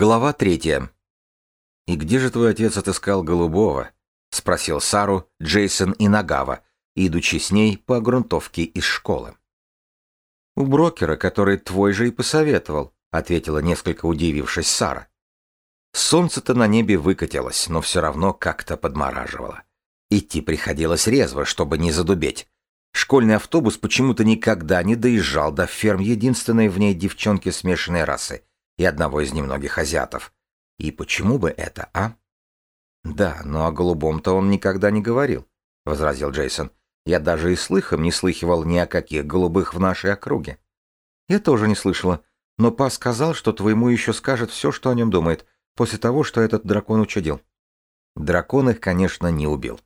Глава третья. «И где же твой отец отыскал голубого?» — спросил Сару Джейсон и Нагава, идучи с ней по грунтовке из школы. «У брокера, который твой же и посоветовал», — ответила несколько удивившись Сара. Солнце-то на небе выкатилось, но все равно как-то подмораживало. Идти приходилось резво, чтобы не задубеть. Школьный автобус почему-то никогда не доезжал до ферм единственной в ней девчонки смешанной расы — и одного из немногих азиатов. И почему бы это, а? Да, но о голубом-то он никогда не говорил, возразил Джейсон. Я даже и слыхом не слыхивал ни о каких голубых в нашей округе. Я тоже не слышала, но Па сказал, что твоему еще скажет все, что о нем думает, после того, что этот дракон учудил. Дракон их, конечно, не убил.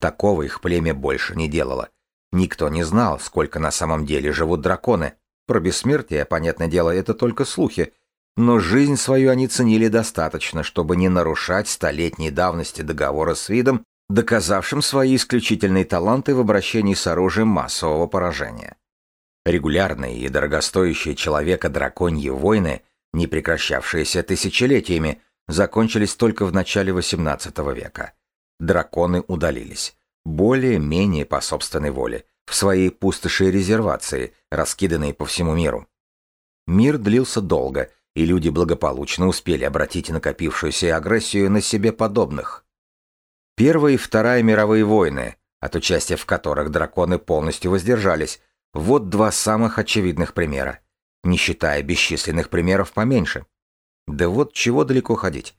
Такого их племя больше не делало. Никто не знал, сколько на самом деле живут драконы. Про бессмертие, понятное дело, это только слухи, но жизнь свою они ценили достаточно, чтобы не нарушать столетней давности договора с видом, доказавшим свои исключительные таланты в обращении с оружием массового поражения. Регулярные и дорогостоящие человека драконьи войны, не прекращавшиеся тысячелетиями, закончились только в начале XVIII века. Драконы удалились, более-менее по собственной воле, в свои пустоши резервации, раскиданные по всему миру. Мир длился долго – и люди благополучно успели обратить накопившуюся агрессию на себе подобных. Первая и Вторая мировые войны, от участия в которых драконы полностью воздержались, вот два самых очевидных примера, не считая бесчисленных примеров поменьше. Да вот чего далеко ходить.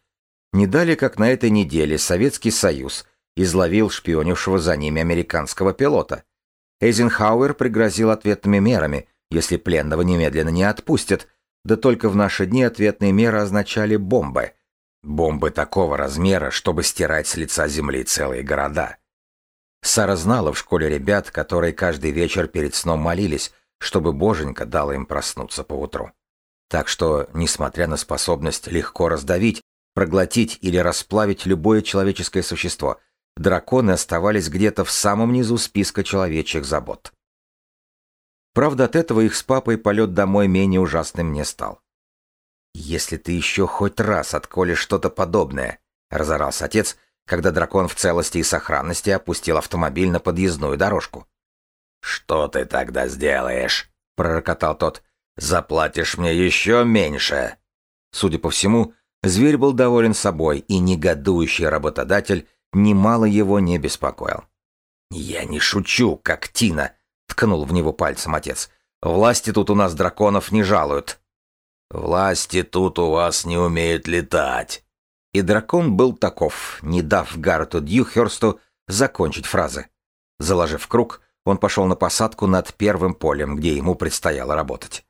Не далее, как на этой неделе Советский Союз изловил шпионившего за ними американского пилота. Эйзенхауэр пригрозил ответными мерами, если пленного немедленно не отпустят, да только в наши дни ответные меры означали бомбы. Бомбы такого размера, чтобы стирать с лица земли целые города. Сара знала в школе ребят, которые каждый вечер перед сном молились, чтобы Боженька дала им проснуться поутру. Так что, несмотря на способность легко раздавить, проглотить или расплавить любое человеческое существо, драконы оставались где-то в самом низу списка человечьих забот. Правда, от этого их с папой полет домой менее ужасным не стал. «Если ты еще хоть раз отколешь что-то подобное», — разорался отец, когда дракон в целости и сохранности опустил автомобиль на подъездную дорожку. «Что ты тогда сделаешь?» — пророкотал тот. «Заплатишь мне еще меньше». Судя по всему, зверь был доволен собой, и негодующий работодатель немало его не беспокоил. «Я не шучу, как Тина», ткнул в него пальцем отец. Власти тут у нас драконов не жалуют. Власти тут у вас не умеют летать. И дракон был таков, не дав Гарту Дьюхерсту закончить фразы. Заложив круг, он пошел на посадку над первым полем, где ему предстояло работать.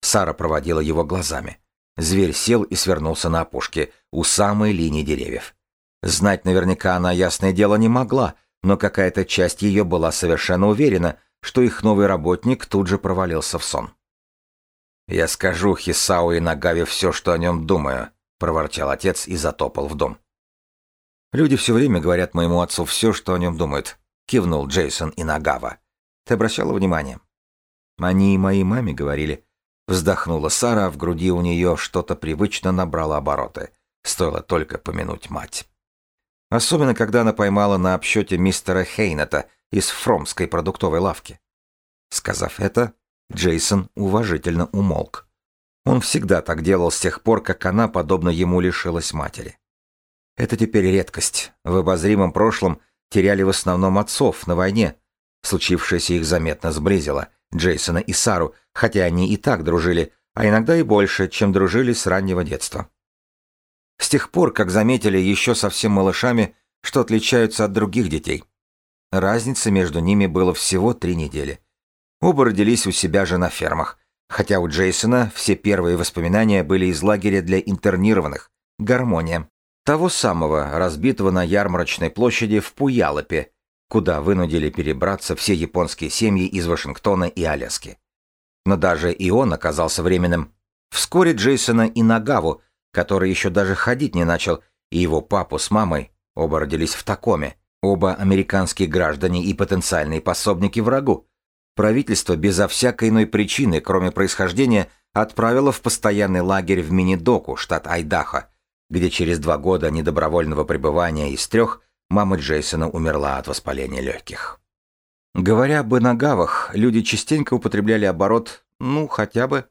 Сара проводила его глазами. Зверь сел и свернулся на опушке, у самой линии деревьев. Знать наверняка она, ясное дело, не могла, но какая-то часть ее была совершенно уверена, что их новый работник тут же провалился в сон. «Я скажу Хисау и Нагаве все, что о нем думаю», — проворчал отец и затопал в дом. «Люди все время говорят моему отцу все, что о нем думают», — кивнул Джейсон и Нагава. «Ты обращала внимание?» «Они и моей маме говорили». Вздохнула Сара, в груди у нее что-то привычно набрало обороты. Стоило только помянуть мать. Особенно, когда она поймала на обсчете мистера Хейната, из фромской продуктовой лавки. Сказав это, Джейсон уважительно умолк. Он всегда так делал с тех пор, как она, подобно ему, лишилась матери. Это теперь редкость. В обозримом прошлом теряли в основном отцов на войне. Случившееся их заметно сблизило Джейсона и Сару, хотя они и так дружили, а иногда и больше, чем дружили с раннего детства. С тех пор, как заметили еще совсем малышами, что отличаются от других детей – Разница между ними было всего три недели. Оба родились у себя же на фермах, хотя у Джейсона все первые воспоминания были из лагеря для интернированных, гармония, того самого, разбитого на ярмарочной площади в Пуялопе, куда вынудили перебраться все японские семьи из Вашингтона и Аляски. Но даже и он оказался временным. Вскоре Джейсона и Нагаву, который еще даже ходить не начал, и его папу с мамой, оба родились в Такоме, Оба американские граждане и потенциальные пособники врагу. Правительство безо всякой иной причины, кроме происхождения, отправила в постоянный лагерь в Минидоку, штат Айдахо, где через два года недобровольного пребывания из трех мама Джейсона умерла от воспаления легких. Говоря об инагавах, люди частенько употребляли оборот «ну, хотя бы».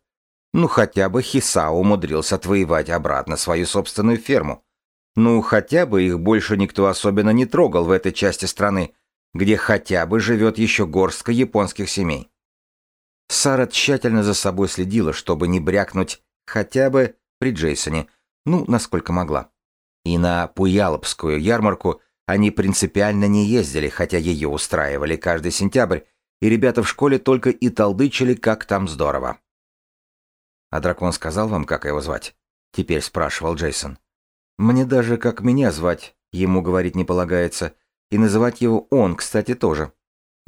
Ну, хотя бы Хисао умудрился отвоевать обратно свою собственную ферму. Ну, хотя бы их больше никто особенно не трогал в этой части страны, где хотя бы живет еще горстка японских семей. Сара тщательно за собой следила, чтобы не брякнуть хотя бы при Джейсоне, ну, насколько могла. И на Пуялопскую ярмарку они принципиально не ездили, хотя ее устраивали каждый сентябрь, и ребята в школе только и толдычили, как там здорово. «А дракон сказал вам, как его звать?» — теперь спрашивал Джейсон. «Мне даже как меня звать, ему говорить не полагается, и называть его он, кстати, тоже».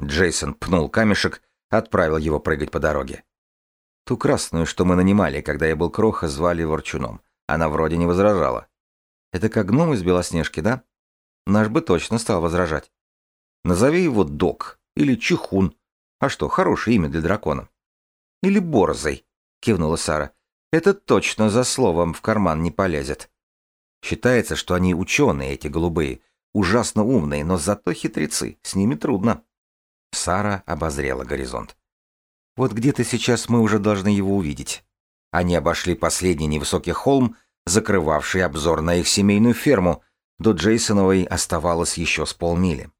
Джейсон пнул камешек, отправил его прыгать по дороге. Ту красную, что мы нанимали, когда я был кроха, звали Ворчуном. Она вроде не возражала. Это как гном из Белоснежки, да? Наш бы точно стал возражать. Назови его Док или Чихун. А что, хорошее имя для дракона. Или Борзой, кивнула Сара. Это точно за словом в карман не полезет. Считается, что они ученые, эти голубые, ужасно умные, но зато хитрецы, с ними трудно. Сара обозрела горизонт. Вот где-то сейчас мы уже должны его увидеть. Они обошли последний невысокий холм, закрывавший обзор на их семейную ферму. До Джейсоновой оставалось еще с полмили.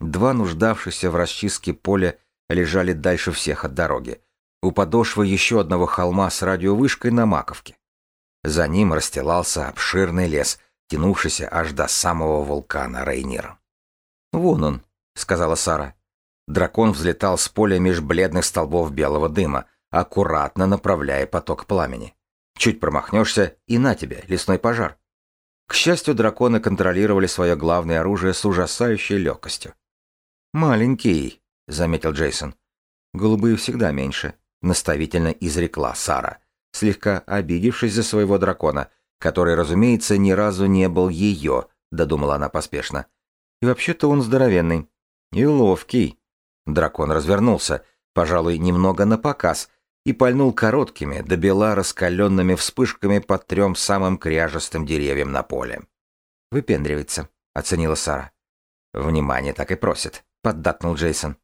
Два нуждавшихся в расчистке поля лежали дальше всех от дороги. У подошвы еще одного холма с радиовышкой на Маковке. За ним расстилался обширный лес, тянувшийся аж до самого вулкана Рейнира. «Вон он», — сказала Сара. Дракон взлетал с поля меж бледных столбов белого дыма, аккуратно направляя поток пламени. Чуть промахнешься, и на тебе, лесной пожар. К счастью, драконы контролировали свое главное оружие с ужасающей легкостью. «Маленький», — заметил Джейсон. «Голубые всегда меньше», — наставительно изрекла Сара, слегка обидевшись за своего дракона, который, разумеется, ни разу не был ее, додумала она поспешно. «И вообще-то он здоровенный. И ловкий». Дракон развернулся, пожалуй, немного напоказ, и пальнул короткими, до бела раскаленными вспышками по трем самым кряжестым деревьям на поле. «Выпендривается», — оценила Сара. «Внимание так и просит», — поддакнул Джейсон.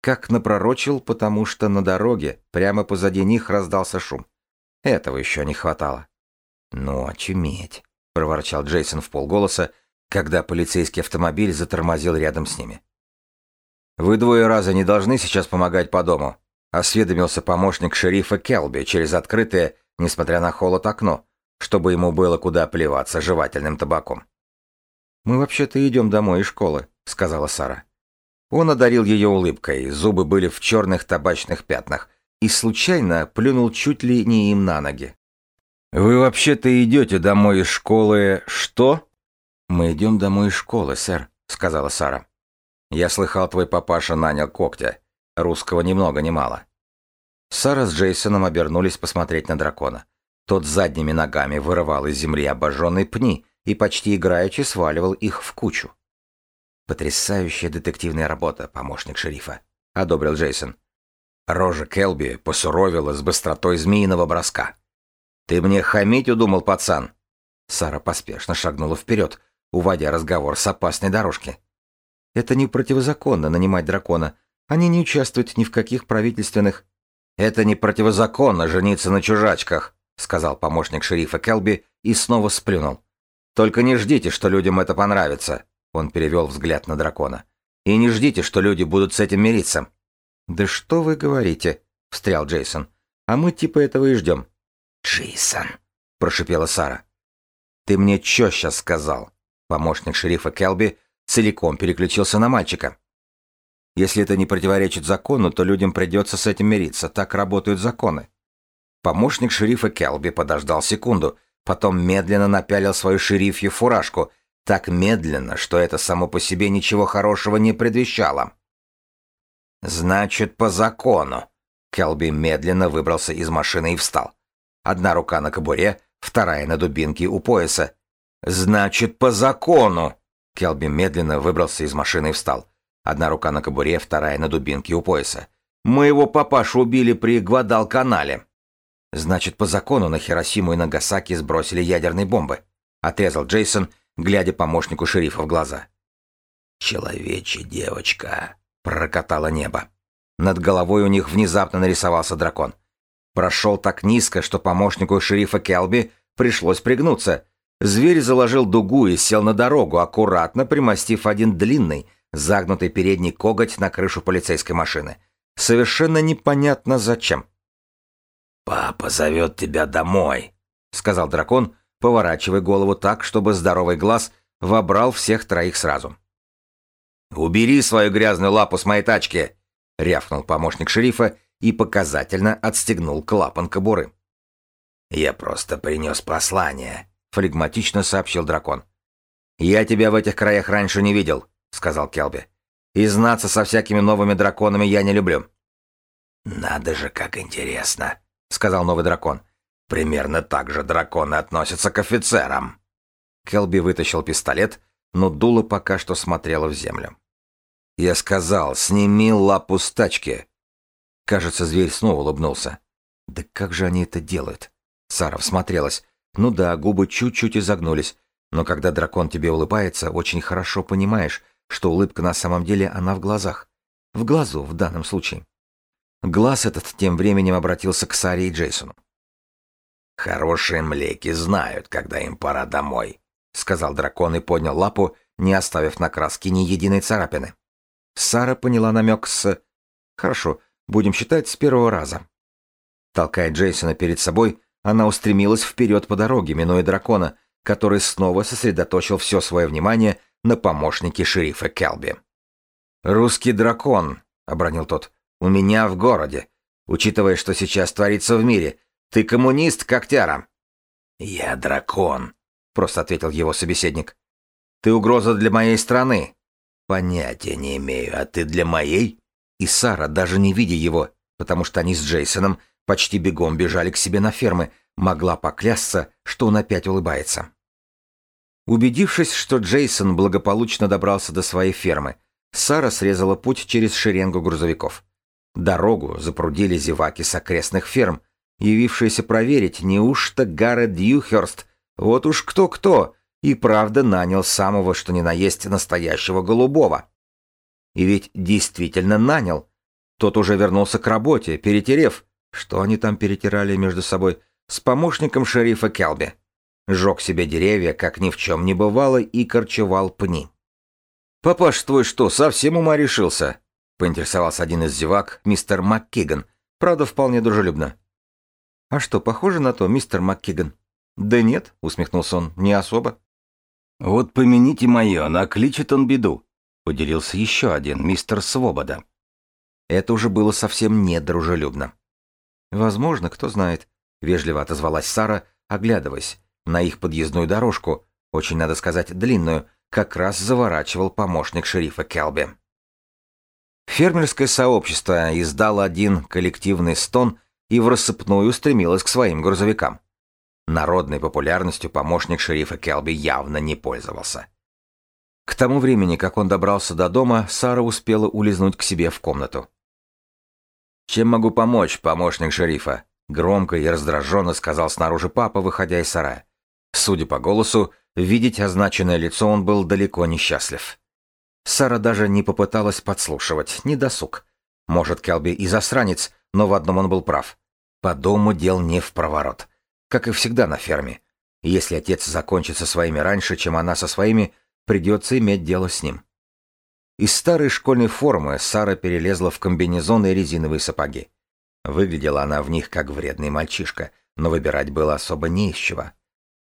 Как напророчил, потому что на дороге, прямо позади них, раздался шум. Этого еще не хватало. «Ну, очуметь», — проворчал Джейсон в полголоса, когда полицейский автомобиль затормозил рядом с ними. «Вы двое раза не должны сейчас помогать по дому», Осведомился помощник шерифа Келби через открытое, несмотря на холод, окно, чтобы ему было куда плеваться жевательным табаком. «Мы вообще-то идем домой из школы», — сказала Сара. Он одарил ее улыбкой, зубы были в черных табачных пятнах, и случайно плюнул чуть ли не им на ноги. «Вы вообще-то идете домой из школы... что?» «Мы идем домой из школы, сэр», — сказала Сара. «Я слыхал, твой папаша нанял когтя. Русского ни много ни мало. Сара с Джейсоном обернулись посмотреть на дракона. Тот задними ногами вырывал из земли обожженные пни и почти играючи сваливал их в кучу. «Потрясающая детективная работа, помощник шерифа», — одобрил Джейсон. Рожа Келби посуровила с быстротой змеиного броска. «Ты мне хамить удумал, пацан?» Сара поспешно шагнула вперед, уводя разговор с опасной дорожки. «Это не противозаконно нанимать дракона, они не участвуют ни в каких правительственных... «Это не противозаконно жениться на чужачках», — сказал помощник шерифа Келби и снова сплюнул. «Только не ждите, что людям это понравится», — он перевел взгляд на дракона. «И не ждите, что люди будут с этим мириться». «Да что вы говорите?» — встрял Джейсон. «А мы типа этого и ждем». «Джейсон», — прошипела Сара. «Ты мне чё сейчас сказал?» Помощник шерифа Келби целиком переключился на мальчика. Если это не противоречит закону, то людям придется с этим мириться. Так работают законы. Помощник шерифа Келби подождал секунду, потом медленно напялил свою шерифью фуражку, так медленно, что это само по себе ничего хорошего не предвещало. «Значит, по закону». Келби медленно выбрался из машины и встал. Одна рука на кобуре, вторая на дубинке у пояса. «Значит, по закону!» Келби медленно выбрался из машины и встал. Одна рука на кобуре, вторая на дубинке у пояса. «Моего папашу убили при Гвадалканале». Значит, по закону на Хиросиму и Нагасаки сбросили ядерные бомбы, отрезал Джейсон, глядя помощнику шерифа в глаза. Человече девочка, прокатало небо. Над головой у них внезапно нарисовался дракон. Прошел так низко, что помощнику шерифа Келби пришлось пригнуться. Зверь заложил дугу и сел на дорогу, аккуратно примостив один длинный, загнутый передний коготь на крышу полицейской машины. Совершенно непонятно зачем. «Папа зовет тебя домой», — сказал дракон, поворачивая голову так, чтобы здоровый глаз вобрал всех троих сразу. «Убери свою грязную лапу с моей тачки!» — рявкнул помощник шерифа и показательно отстегнул клапан кобуры. «Я просто принес послание», — флегматично сообщил дракон. «Я тебя в этих краях раньше не видел», — сказал Келби. «И знаться со всякими новыми драконами я не люблю». «Надо же, как интересно», — сказал новый дракон. «Примерно так же драконы относятся к офицерам». Келби вытащил пистолет, но дуло пока что смотрело в землю. «Я сказал, сними лапу с тачки!» Кажется, зверь снова улыбнулся. «Да как же они это делают?» Сара всмотрелась. «Ну да, губы чуть-чуть изогнулись, но когда дракон тебе улыбается, очень хорошо понимаешь, что улыбка на самом деле она в глазах. В глазу в данном случае. Глаз этот тем временем обратился к Саре и Джейсону. «Хорошие млеки знают, когда им пора домой», — сказал дракон и поднял лапу, не оставив на краске ни единой царапины. Сара поняла намек с... «Хорошо, будем считать с первого раза». Толкая Джейсона перед собой, она устремилась вперед по дороге, минуя дракона, который снова сосредоточил все свое внимание на помощнике шерифа Келби. «Русский дракон», — обронил тот, у меня в городе. Учитывая, что сейчас творится в мире. Ты коммунист, когтяра. Я дракон, просто ответил его собеседник. Ты угроза для моей страны. Понятия не имею, а ты для моей? И Сара, даже не видя его, потому что они с Джейсоном почти бегом бежали к себе на фермы, могла поклясться, что он опять улыбается. Убедившись, что Джейсон благополучно добрался до своей фермы, Сара срезала путь через шеренгу грузовиков. Дорогу запрудили зеваки с окрестных ферм, явившиеся проверить, неужто Гаррет Дьюхерст, вот уж кто-кто, и правда нанял самого что ни на есть настоящего голубого. И ведь действительно нанял. Тот уже вернулся к работе, перетерев, что они там перетирали между собой, с помощником шерифа Келби. Жег себе деревья, как ни в чем не бывало, и корчевал пни. «Папаш твой что, совсем ума решился?» Поинтересовался один из зевак, мистер МакКиган, правда, вполне дружелюбно. «А что, похоже на то, мистер МакКиган?» «Да нет», — усмехнулся он, — «не особо». «Вот помяните мое, накличет он беду», — поделился еще один, мистер Свобода. Это уже было совсем недружелюбно. «Возможно, кто знает», — вежливо отозвалась Сара, оглядываясь. На их подъездную дорожку, очень, надо сказать, длинную, как раз заворачивал помощник шерифа Келби. Фермерское сообщество издало один коллективный стон и в рассыпную устремилось к своим грузовикам. Народной популярностью помощник шерифа Келби явно не пользовался. К тому времени, как он добрался до дома, Сара успела улизнуть к себе в комнату. «Чем могу помочь, помощник шерифа?» Громко и раздраженно сказал снаружи папа, выходя из сарая. Судя по голосу, видеть означенное лицо он был далеко не счастлив. Сара даже не попыталась подслушивать, не досуг. Может, Келби и засранец, но в одном он был прав. По дому дел не в проворот. Как и всегда на ферме. Если отец закончит со своими раньше, чем она со своими, придется иметь дело с ним. Из старой школьной формы Сара перелезла в комбинезон и резиновые сапоги. Выглядела она в них как вредный мальчишка, но выбирать было особо не из чего.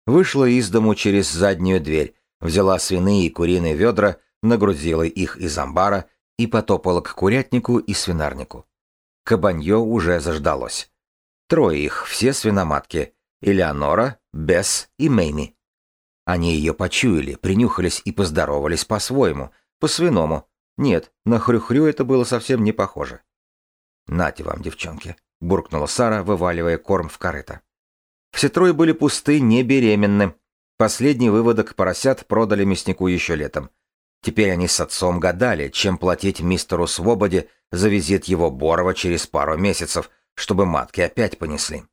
Вышла из дому через заднюю дверь, взяла свиные и куриные ведра, нагрузила их из амбара и потопала к курятнику и свинарнику. Кабанье уже заждалось. Трое их, все свиноматки. Элеонора, Бесс и Мэйми. Они ее почуяли, принюхались и поздоровались по-своему, по-свиному. Нет, на хрюхрю это было совсем не похоже. «Нате вам, девчонки», — буркнула Сара, вываливая корм в корыто. Все трое были пусты, не беременны. Последний выводок поросят продали мяснику еще летом. Теперь они с отцом гадали, чем платить мистеру Свободе за визит его Борова через пару месяцев, чтобы матки опять понесли.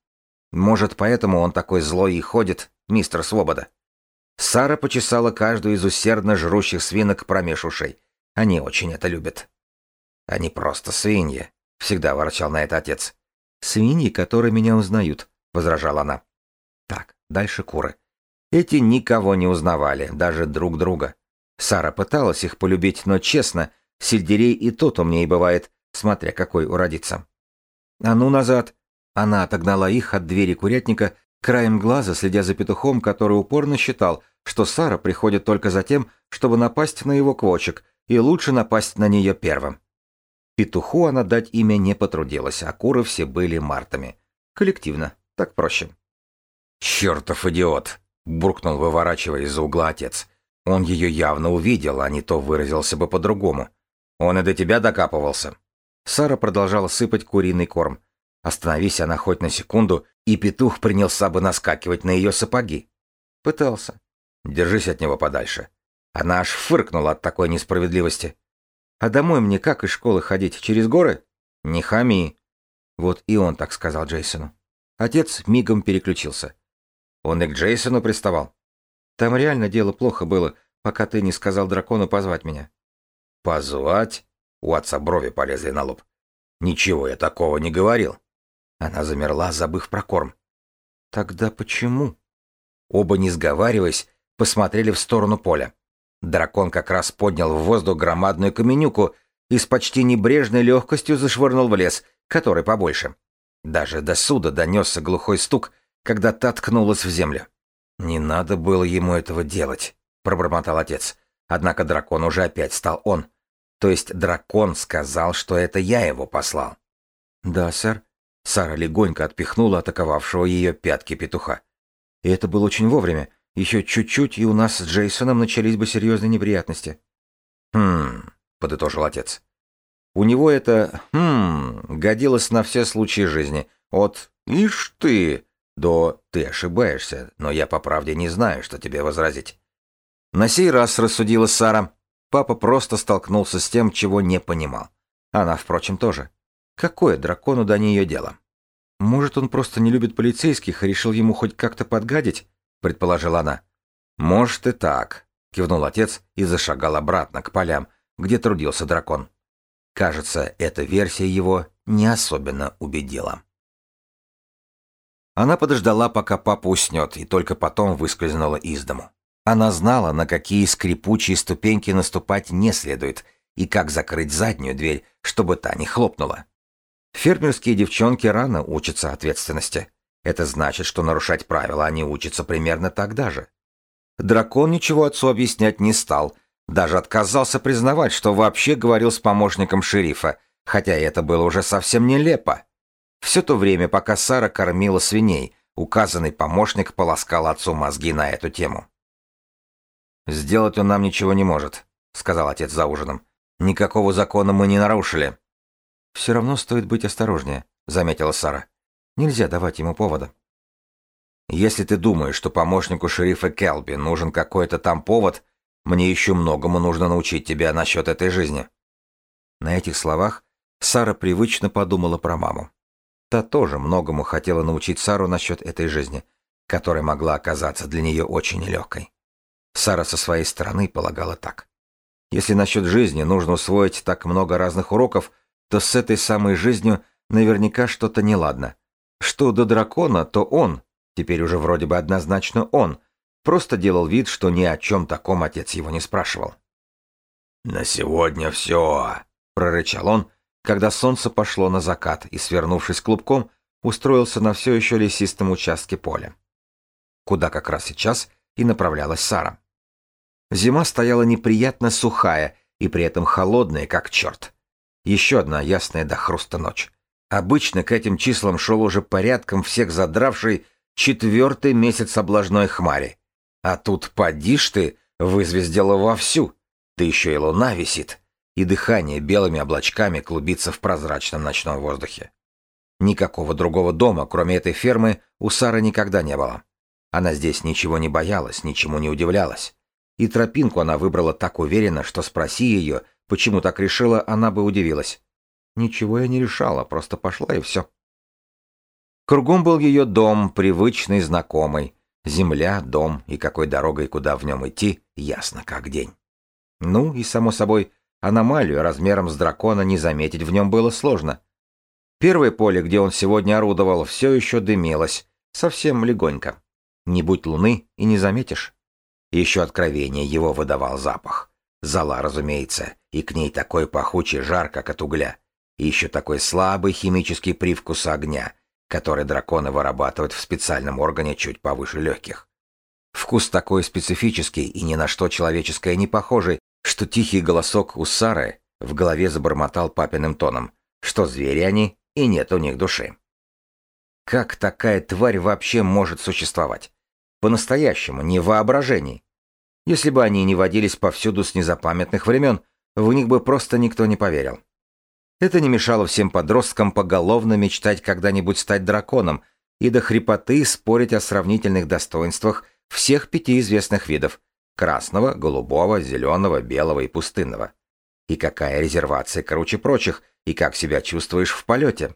Может, поэтому он такой злой и ходит, мистер Свобода. Сара почесала каждую из усердно жрущих свинок промеж ушей. Они очень это любят. Они просто свиньи, всегда ворчал на это отец. Свиньи, которые меня узнают, возражала она. Так, дальше куры. Эти никого не узнавали, даже друг друга. Сара пыталась их полюбить, но честно, сельдерей и тот умнее бывает, смотря какой уродится. «А ну назад!» Она отогнала их от двери курятника, краем глаза следя за петухом, который упорно считал, что Сара приходит только за тем, чтобы напасть на его квочек, и лучше напасть на нее первым. Петуху она дать имя не потрудилась, а куры все были мартами. Коллективно, так проще. «Чертов идиот!» — буркнул, выворачивая из-за угла отец. Он ее явно увидел, а не то выразился бы по-другому. Он и до тебя докапывался. Сара продолжала сыпать куриный корм. Остановись она хоть на секунду, и петух принялся бы наскакивать на ее сапоги. Пытался. Держись от него подальше. Она аж фыркнула от такой несправедливости. А домой мне как из школы ходить? Через горы? Не хами. Вот и он так сказал Джейсону. Отец мигом переключился. Он и к Джейсону приставал. Там реально дело плохо было, пока ты не сказал дракону позвать меня. Позвать? У отца брови полезли на лоб. Ничего я такого не говорил. Она замерла, забыв про корм. Тогда почему? Оба, не сговариваясь, посмотрели в сторону поля. Дракон как раз поднял в воздух громадную каменюку и с почти небрежной легкостью зашвырнул в лес, который побольше. Даже до суда донесся глухой стук, когда та ткнулась в землю. «Не надо было ему этого делать», — пробормотал отец. Однако дракон уже опять стал он. То есть дракон сказал, что это я его послал. «Да, сэр». Сара легонько отпихнула атаковавшего ее пятки петуха. И это было очень вовремя. Еще чуть-чуть, и у нас с Джейсоном начались бы серьезные неприятности. «Хм», — подытожил отец. У него это «хм» годилось на все случаи жизни. От «ишь ты» до «ты ошибаешься, но я по правде не знаю, что тебе возразить». На сей раз рассудила Сара. Папа просто столкнулся с тем, чего не понимал. Она, впрочем, тоже. Какое дракону до нее дело? Может, он просто не любит полицейских и решил ему хоть как-то подгадить? Предположила она. Может и так, кивнул отец и зашагал обратно к полям, где трудился дракон. Кажется, эта версия его не особенно убедила. Она подождала, пока папа уснет, и только потом выскользнула из дому. Она знала, на какие скрипучие ступеньки наступать не следует, и как закрыть заднюю дверь, чтобы та не хлопнула. Фермерские девчонки рано учатся ответственности. Это значит, что нарушать правила они учатся примерно тогда же. Дракон ничего отцу объяснять не стал, даже отказался признавать, что вообще говорил с помощником шерифа, хотя это было уже совсем нелепо. Все то время, пока Сара кормила свиней, указанный помощник полоскал отцу мозги на эту тему. «Сделать он нам ничего не может», — сказал отец за ужином. «Никакого закона мы не нарушили». «Все равно стоит быть осторожнее», — заметила Сара. «Нельзя давать ему повода». «Если ты думаешь, что помощнику шерифа Келби нужен какой-то там повод, мне еще многому нужно научить тебя насчет этой жизни». На этих словах Сара привычно подумала про маму. Та тоже многому хотела научить Сару насчет этой жизни, которая могла оказаться для нее очень нелегкой. Сара со своей стороны полагала так. Если насчет жизни нужно усвоить так много разных уроков, то с этой самой жизнью наверняка что-то неладно. Что до дракона, то он, теперь уже вроде бы однозначно он, просто делал вид, что ни о чем таком отец его не спрашивал. «На сегодня все», — прорычал он, когда солнце пошло на закат и, свернувшись клубком, устроился на все еще лесистом участке поля. Куда как раз сейчас и направлялась Сара. Зима стояла неприятно сухая и при этом холодная, как черт. Еще одна ясная до хруста ночь. Обычно к этим числам шел уже порядком всех задравший четвертый месяц облажной хмари. А тут поди ж ты, вызвездила вовсю. Да еще и луна висит, и дыхание белыми облачками клубится в прозрачном ночном воздухе. Никакого другого дома, кроме этой фермы, у Сары никогда не было. Она здесь ничего не боялась, ничему не удивлялась. И тропинку она выбрала так уверенно, что спроси ее, почему так решила, она бы удивилась. Ничего я не решала, просто пошла и все. Кругом был ее дом, привычный, знакомый. Земля, дом и какой дорогой куда в нем идти, ясно как день. Ну и, само собой, аномалию размером с дракона не заметить в нем было сложно. Первое поле, где он сегодня орудовал, все еще дымилось, совсем легонько. Не будь луны и не заметишь. Еще откровение его выдавал запах. Зала, разумеется, и к ней такой пахучий жар, как от угля. И еще такой слабый химический привкус огня, который драконы вырабатывают в специальном органе чуть повыше легких. Вкус такой специфический и ни на что человеческое не похожий, что тихий голосок у Сары в голове забормотал папиным тоном, что звери они и нет у них души. Как такая тварь вообще может существовать? По-настоящему, не в воображении. Если бы они не водились повсюду с незапамятных времен, в них бы просто никто не поверил. Это не мешало всем подросткам поголовно мечтать когда-нибудь стать драконом и до хрипоты спорить о сравнительных достоинствах всех пяти известных видов – красного, голубого, зеленого, белого и пустынного. И какая резервация круче прочих, и как себя чувствуешь в полете.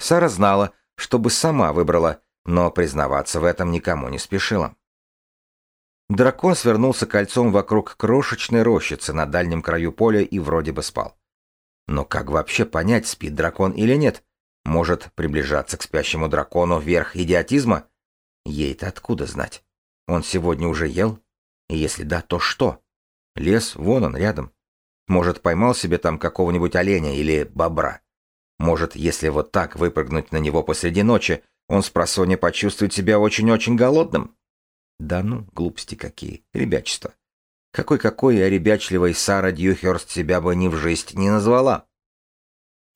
Сара знала, чтобы сама выбрала, но признаваться в этом никому не спешила. Дракон свернулся кольцом вокруг крошечной рощицы на дальнем краю поля и вроде бы спал. Но как вообще понять, спит дракон или нет? Может приближаться к спящему дракону верх идиотизма? Ей-то откуда знать? Он сегодня уже ел? И если да, то что? Лес, вон он, рядом. Может, поймал себе там какого-нибудь оленя или бобра. Может, если вот так выпрыгнуть на него посреди ночи, он с просонья почувствует себя очень-очень голодным? Да ну, глупости какие, ребячество. Какой-какой, а ребячливой Сара Дьюхерст себя бы ни в жизнь не назвала.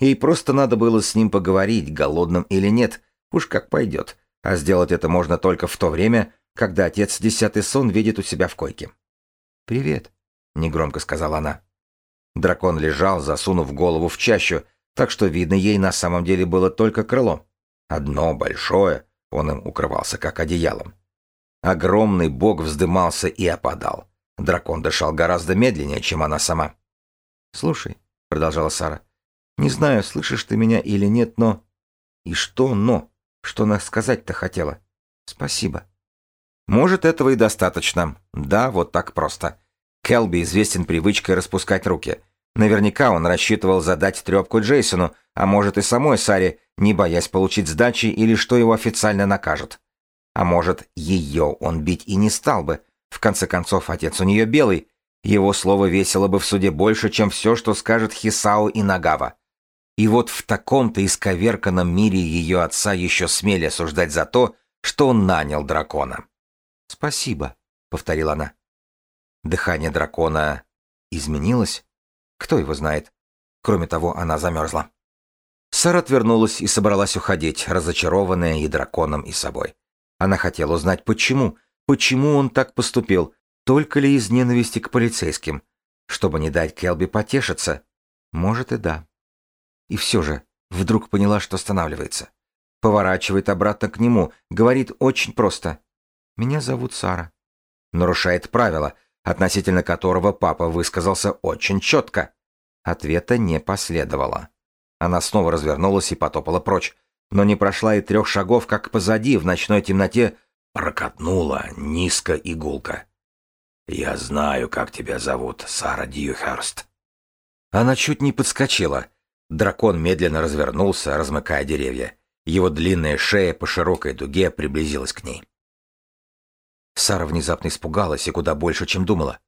Ей просто надо было с ним поговорить, голодным или нет, уж как пойдет, а сделать это можно только в то время, когда отец десятый сон видит у себя в койке. «Привет», — негромко сказала она. Дракон лежал, засунув голову в чащу, так что видно ей на самом деле было только крыло. Одно большое, он им укрывался как одеялом. Огромный бог вздымался и опадал. Дракон дышал гораздо медленнее, чем она сама. «Слушай», — продолжала Сара, — «не знаю, слышишь ты меня или нет, но...» «И что «но»? Что она сказать-то хотела?» «Спасибо». «Может, этого и достаточно. Да, вот так просто. Келби известен привычкой распускать руки. Наверняка он рассчитывал задать трепку Джейсону, а может и самой Саре, не боясь получить сдачи или что его официально накажут. А может, ее он бить и не стал бы. В конце концов, отец у нее белый. Его слово весило бы в суде больше, чем все, что скажет Хисао и Нагава. И вот в таком-то исковерканном мире ее отца еще смели осуждать за то, что он нанял дракона. «Спасибо», — повторила она. Дыхание дракона изменилось? Кто его знает? Кроме того, она замерзла. Сара отвернулась и собралась уходить, разочарованная и драконом, и собой. Она хотела узнать, почему, почему он так поступил, только ли из ненависти к полицейским, чтобы не дать Келби потешиться. Может и да. И все же вдруг поняла, что останавливается. Поворачивает обратно к нему, говорит очень просто. «Меня зовут Сара». Нарушает правила, относительно которого папа высказался очень четко. Ответа не последовало. Она снова развернулась и потопала прочь, но не прошла и трех шагов, как позади, в ночной темноте, прокатнула низко игулка. «Я знаю, как тебя зовут, Сара Дьюхерст». Она чуть не подскочила. Дракон медленно развернулся, размыкая деревья. Его длинная шея по широкой дуге приблизилась к ней. Сара внезапно испугалась и куда больше, чем думала.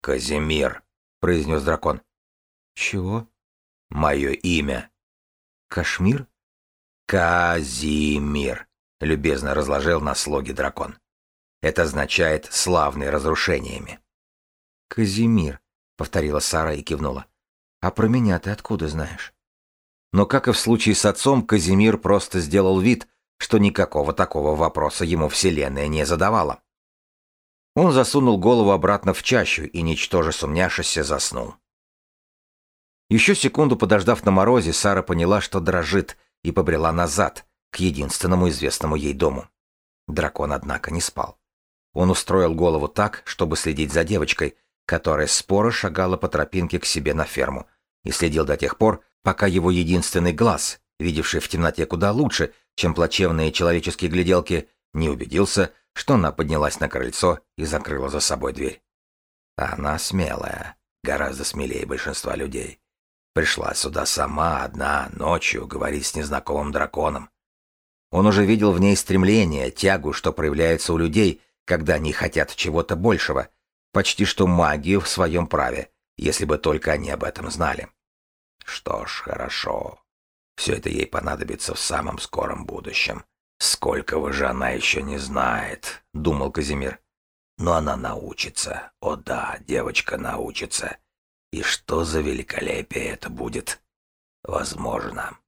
«Казимир», — произнес дракон. «Чего?» «Мое имя». «Кашмир?» «Казимир», — любезно разложил на слоге дракон. Это означает «славный разрушениями». «Казимир», — повторила Сара и кивнула. «А про меня ты откуда знаешь?» Но, как и в случае с отцом, Казимир просто сделал вид, что никакого такого вопроса ему Вселенная не задавала. Он засунул голову обратно в чащу и, ничтоже сумняшися, заснул. Еще секунду подождав на морозе, Сара поняла, что дрожит, и побрела назад, к единственному известному ей дому. Дракон, однако, не спал. Он устроил голову так, чтобы следить за девочкой, которая споро шагала по тропинке к себе на ферму, и следил до тех пор, пока его единственный глаз, видевший в темноте куда лучше, чем плачевные человеческие гляделки, не убедился, что она поднялась на крыльцо и закрыла за собой дверь. Она смелая, гораздо смелее большинства людей. Пришла сюда сама, одна, ночью, говорить с незнакомым драконом. Он уже видел в ней стремление, тягу, что проявляется у людей, когда они хотят чего-то большего, почти что магию в своем праве, если бы только они об этом знали. Что ж, хорошо. Все это ей понадобится в самом скором будущем. Сколько же она еще не знает, думал Казимир. Но она научится. О да, девочка научится. И что за великолепие это будет? Возможно.